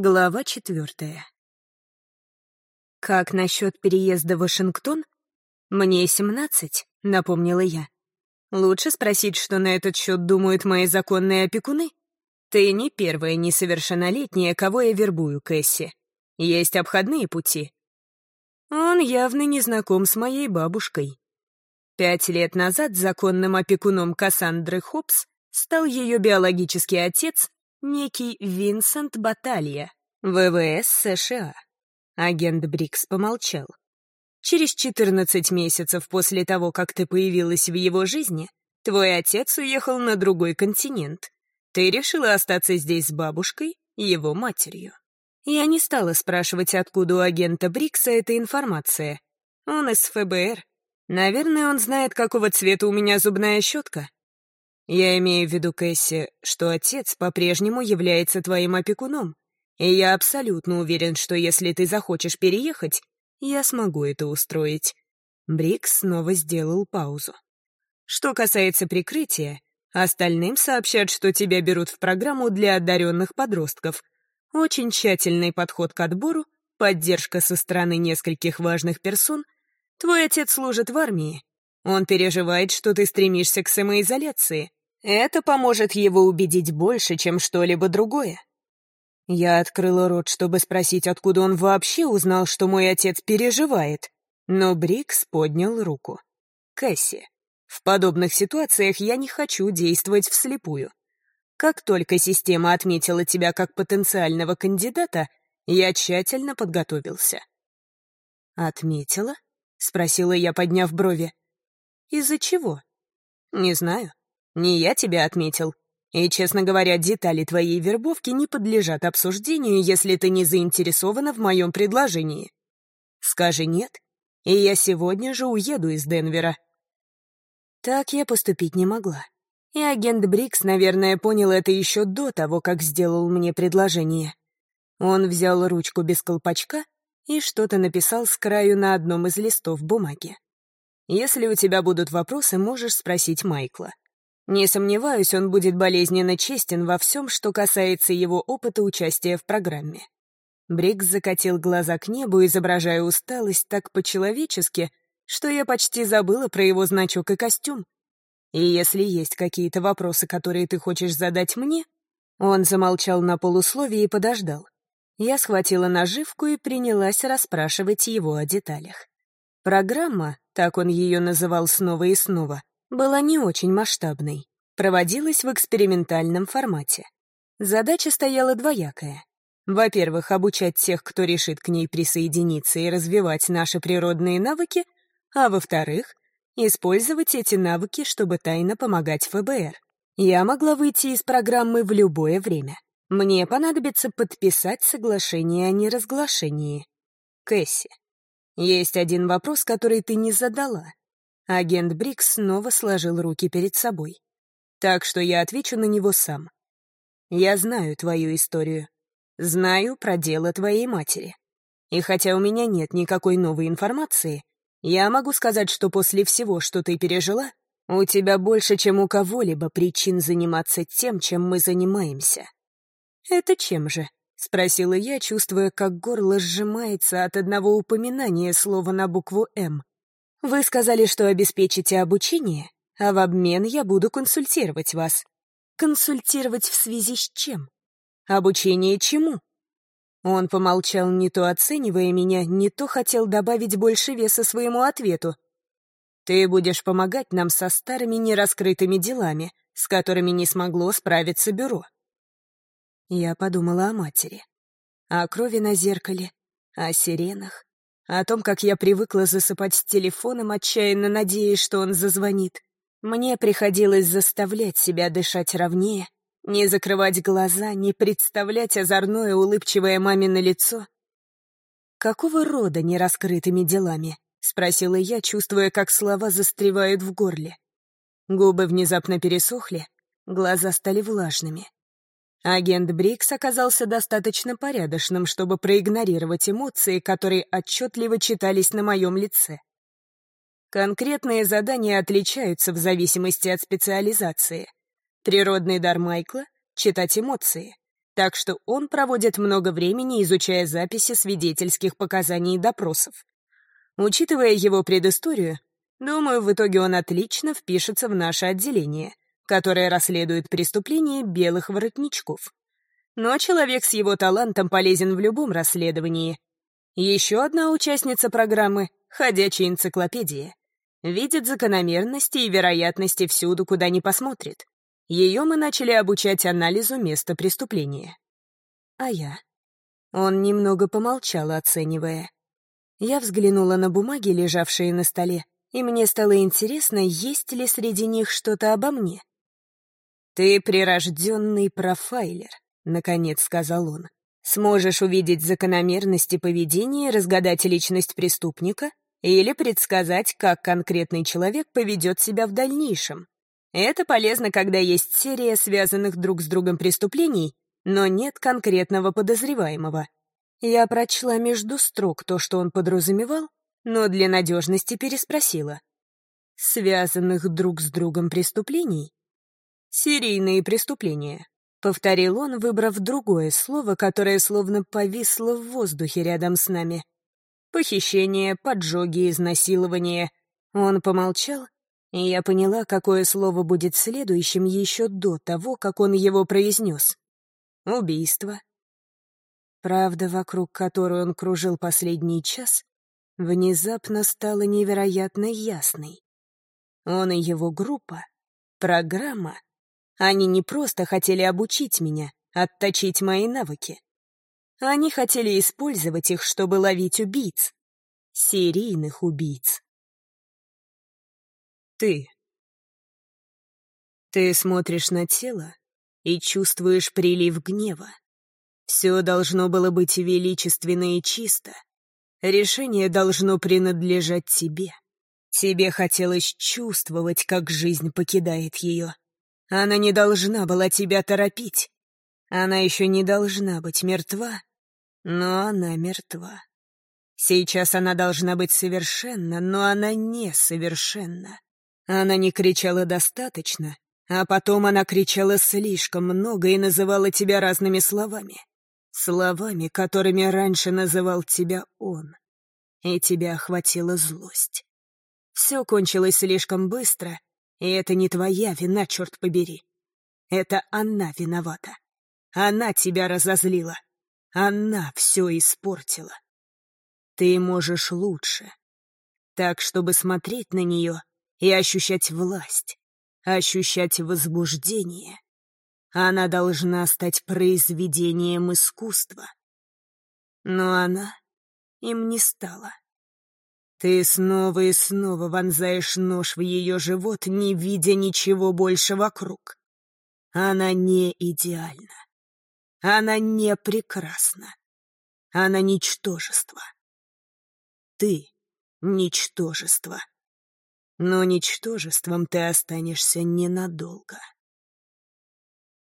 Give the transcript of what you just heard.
Глава четвертая. «Как насчет переезда в Вашингтон?» «Мне семнадцать», — напомнила я. «Лучше спросить, что на этот счет думают мои законные опекуны. Ты не первая несовершеннолетняя, кого я вербую, Кэсси. Есть обходные пути». Он явно не знаком с моей бабушкой. Пять лет назад законным опекуном Кассандры Хопс стал ее биологический отец некий Винсент Баталья, ВВС США. Агент Брикс помолчал. Через 14 месяцев после того, как ты появилась в его жизни, твой отец уехал на другой континент. Ты решила остаться здесь с бабушкой, его матерью. Я не стала спрашивать, откуда у агента Брикса эта информация. Он из ФБР. Наверное, он знает, какого цвета у меня зубная щетка. Я имею в виду, Кэсси, что отец по-прежнему является твоим опекуном, и я абсолютно уверен, что если ты захочешь переехать, я смогу это устроить». Брикс снова сделал паузу. «Что касается прикрытия, остальным сообщат, что тебя берут в программу для одаренных подростков. Очень тщательный подход к отбору, поддержка со стороны нескольких важных персон. Твой отец служит в армии. Он переживает, что ты стремишься к самоизоляции. Это поможет его убедить больше, чем что-либо другое. Я открыла рот, чтобы спросить, откуда он вообще узнал, что мой отец переживает. Но Брикс поднял руку. «Кэсси, в подобных ситуациях я не хочу действовать вслепую. Как только система отметила тебя как потенциального кандидата, я тщательно подготовился». «Отметила?» — спросила я, подняв брови. «Из-за чего?» «Не знаю. Не я тебя отметил. И, честно говоря, детали твоей вербовки не подлежат обсуждению, если ты не заинтересована в моем предложении. Скажи «нет», и я сегодня же уеду из Денвера. Так я поступить не могла. И агент Брикс, наверное, понял это еще до того, как сделал мне предложение. Он взял ручку без колпачка и что-то написал с краю на одном из листов бумаги. «Если у тебя будут вопросы, можешь спросить Майкла. Не сомневаюсь, он будет болезненно честен во всем, что касается его опыта участия в программе. Брикс закатил глаза к небу, изображая усталость так по-человечески, что я почти забыла про его значок и костюм. И если есть какие-то вопросы, которые ты хочешь задать мне... Он замолчал на полусловие и подождал. Я схватила наживку и принялась расспрашивать его о деталях. Программа, так он ее называл снова и снова, была не очень масштабной, проводилась в экспериментальном формате. Задача стояла двоякая. Во-первых, обучать тех, кто решит к ней присоединиться и развивать наши природные навыки, а во-вторых, использовать эти навыки, чтобы тайно помогать ФБР. Я могла выйти из программы в любое время. Мне понадобится подписать соглашение о неразглашении. Кэсси, есть один вопрос, который ты не задала. Агент Брикс снова сложил руки перед собой. Так что я отвечу на него сам. Я знаю твою историю. Знаю про дело твоей матери. И хотя у меня нет никакой новой информации, я могу сказать, что после всего, что ты пережила, у тебя больше, чем у кого-либо причин заниматься тем, чем мы занимаемся. Это чем же? — спросила я, чувствуя, как горло сжимается от одного упоминания слова на букву «М». Вы сказали, что обеспечите обучение, а в обмен я буду консультировать вас. Консультировать в связи с чем? Обучение чему? Он помолчал, не то оценивая меня, не то хотел добавить больше веса своему ответу. Ты будешь помогать нам со старыми нераскрытыми делами, с которыми не смогло справиться бюро. Я подумала о матери, о крови на зеркале, о сиренах, о том, как я привыкла засыпать с телефоном, отчаянно надеясь, что он зазвонит. Мне приходилось заставлять себя дышать ровнее, не закрывать глаза, не представлять озорное улыбчивое мамино лицо. «Какого рода нераскрытыми делами?» — спросила я, чувствуя, как слова застревают в горле. Губы внезапно пересохли, глаза стали влажными. Агент Брикс оказался достаточно порядочным, чтобы проигнорировать эмоции, которые отчетливо читались на моем лице. Конкретные задания отличаются в зависимости от специализации. Природный дар Майкла — читать эмоции. так что он проводит много времени, изучая записи свидетельских показаний и допросов. Учитывая его предысторию, думаю, в итоге он отлично впишется в наше отделение, которое расследует преступления белых воротничков. Но человек с его талантом полезен в любом расследовании. Еще одна участница программы — ходячая энциклопедия. Видит закономерности и вероятности всюду, куда не посмотрит. Ее мы начали обучать анализу места преступления. А я? Он немного помолчал, оценивая. Я взглянула на бумаги, лежавшие на столе, и мне стало интересно, есть ли среди них что-то обо мне. «Ты прирожденный профайлер», — наконец сказал он. «Сможешь увидеть закономерности поведения, разгадать личность преступника или предсказать, как конкретный человек поведет себя в дальнейшем. Это полезно, когда есть серия связанных друг с другом преступлений, но нет конкретного подозреваемого. Я прочла между строк то, что он подразумевал, но для надежности переспросила. «Связанных друг с другом преступлений?» «Серийные преступления», — повторил он, выбрав другое слово, которое словно повисло в воздухе рядом с нами. «Похищение, поджоги, изнасилование». Он помолчал, и я поняла, какое слово будет следующим еще до того, как он его произнес. Убийство. Правда, вокруг которой он кружил последний час, внезапно стала невероятно ясной. Он и его группа, программа, они не просто хотели обучить меня, отточить мои навыки. Они хотели использовать их, чтобы ловить убийц. Серийных убийц. Ты. Ты смотришь на тело и чувствуешь прилив гнева. Все должно было быть величественно и чисто. Решение должно принадлежать тебе. Тебе хотелось чувствовать, как жизнь покидает ее. Она не должна была тебя торопить. Она еще не должна быть мертва, но она мертва. Сейчас она должна быть совершенна, но она несовершенна. Она не кричала достаточно, а потом она кричала слишком много и называла тебя разными словами. Словами, которыми раньше называл тебя он. И тебя охватила злость. Все кончилось слишком быстро, и это не твоя вина, черт побери. Это она виновата. Она тебя разозлила. Она все испортила. Ты можешь лучше. Так, чтобы смотреть на нее и ощущать власть, ощущать возбуждение. Она должна стать произведением искусства. Но она им не стала. Ты снова и снова вонзаешь нож в ее живот, не видя ничего больше вокруг. Она не идеальна. Она не прекрасна. Она ничтожество. Ты — ничтожество но ничтожеством ты останешься ненадолго.